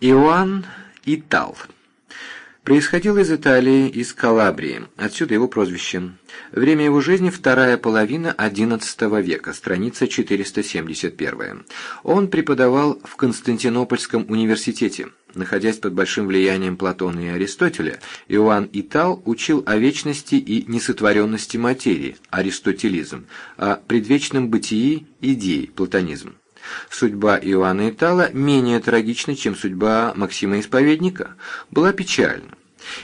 Иоанн Итал. Происходил из Италии, из Калабрии, отсюда его прозвище. Время его жизни – вторая половина XI века, страница 471. Он преподавал в Константинопольском университете. Находясь под большим влиянием Платона и Аристотеля, Иоанн Итал учил о вечности и несотворенности материи, аристотелизм, о предвечном бытии, идеи, платонизм. Судьба Иоанна Итала менее трагична, чем судьба Максима Исповедника, была печальна.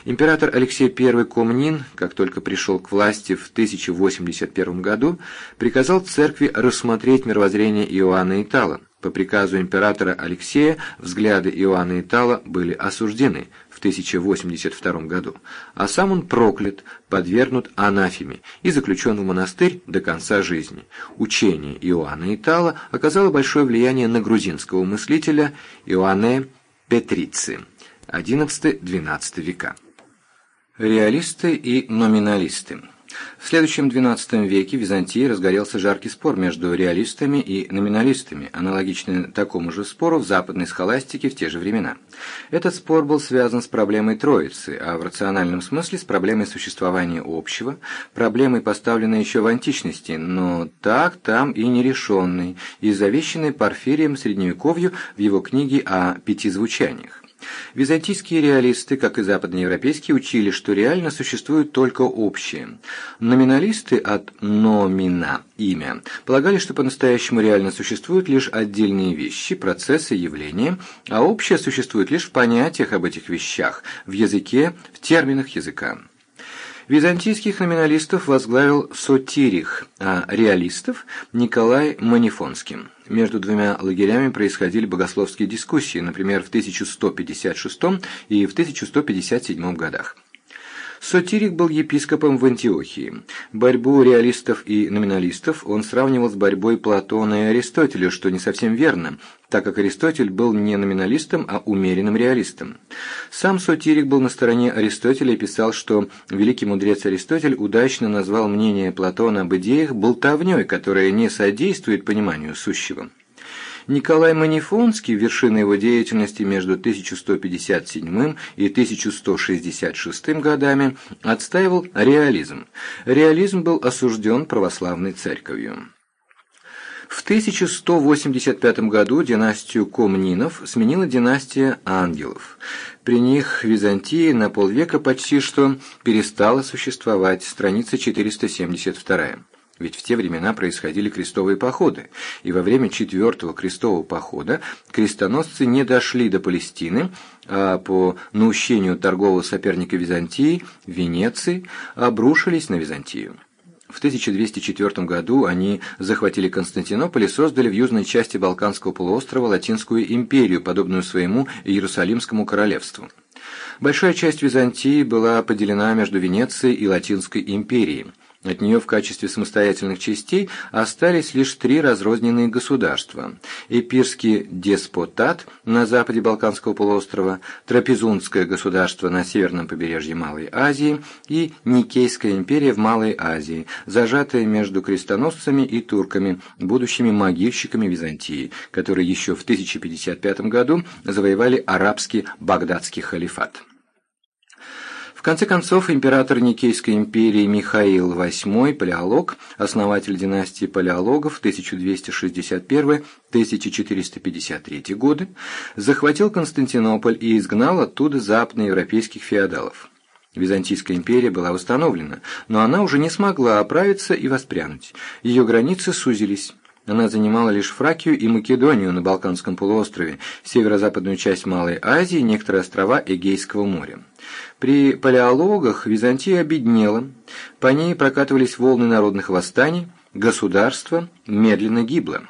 Император Алексей I Комнин, как только пришел к власти в 1081 году, приказал церкви рассмотреть мировоззрение Иоанна Итала. По приказу императора Алексея взгляды Иоанна Итала были осуждены в 1082 году, а сам он проклят, подвергнут анафеме и заключен в монастырь до конца жизни. Учение Иоанна Итала оказало большое влияние на грузинского мыслителя Иоанне Петрици XI-XII века. Реалисты и номиналисты в следующем XII веке в Византии разгорелся жаркий спор между реалистами и номиналистами, аналогичный такому же спору в западной схоластике в те же времена. Этот спор был связан с проблемой Троицы, а в рациональном смысле с проблемой существования общего, проблемой, поставленной еще в античности, но так там и нерешенной, и завещанной Порфирием Средневековью в его книге о пяти звучаниях. Византийские реалисты, как и западноевропейские, учили, что реально существует только общее. Номиналисты от «номина» – имя полагали, что по-настоящему реально существуют лишь отдельные вещи, процессы, явления, а общее существует лишь в понятиях об этих вещах, в языке, в терминах языка. Византийских номиналистов возглавил Сотирих, а реалистов – Николай Манифонский. Между двумя лагерями происходили богословские дискуссии, например, в 1156 и в 1157 годах. Сотирик был епископом в Антиохии. Борьбу реалистов и номиналистов он сравнивал с борьбой Платона и Аристотеля, что не совсем верно, так как Аристотель был не номиналистом, а умеренным реалистом. Сам Сотирик был на стороне Аристотеля и писал, что великий мудрец Аристотель удачно назвал мнение Платона об идеях болтовней, которая не содействует пониманию сущего. Николай Манифонский, вершина его деятельности между 1157 и 1166 годами, отстаивал реализм. Реализм был осужден православной церковью. В 1185 году династию Комнинов сменила династия Ангелов. При них Византия на полвека почти что перестала существовать, страница 472. Ведь в те времена происходили крестовые походы, и во время четвертого крестового похода крестоносцы не дошли до Палестины, а по наущению торгового соперника Византии, Венеции, обрушились на Византию. В 1204 году они захватили Константинополь и создали в южной части Балканского полуострова Латинскую империю, подобную своему Иерусалимскому королевству. Большая часть Византии была поделена между Венецией и Латинской империей. От нее в качестве самостоятельных частей остались лишь три разрозненные государства – Эпирский деспотат на западе Балканского полуострова, Трапезунское государство на северном побережье Малой Азии и Никейская империя в Малой Азии, зажатая между крестоносцами и турками, будущими могильщиками Византии, которые еще в 1055 году завоевали арабский багдадский халифат. В конце концов, император Никейской империи Михаил VIII, палеолог, основатель династии палеологов 1261-1453 годы, захватил Константинополь и изгнал оттуда западноевропейских феодалов. Византийская империя была восстановлена, но она уже не смогла оправиться и воспрянуть. Ее границы сузились. Она занимала лишь Фракию и Македонию на Балканском полуострове, северо-западную часть Малой Азии некоторые острова Эгейского моря. При палеологах Византия обеднела, по ней прокатывались волны народных восстаний, государство медленно гибло.